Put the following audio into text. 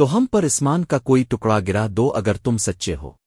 تو ہم پر اسمان کا کوئی ٹکڑا گرا دو اگر تم سچے ہو۔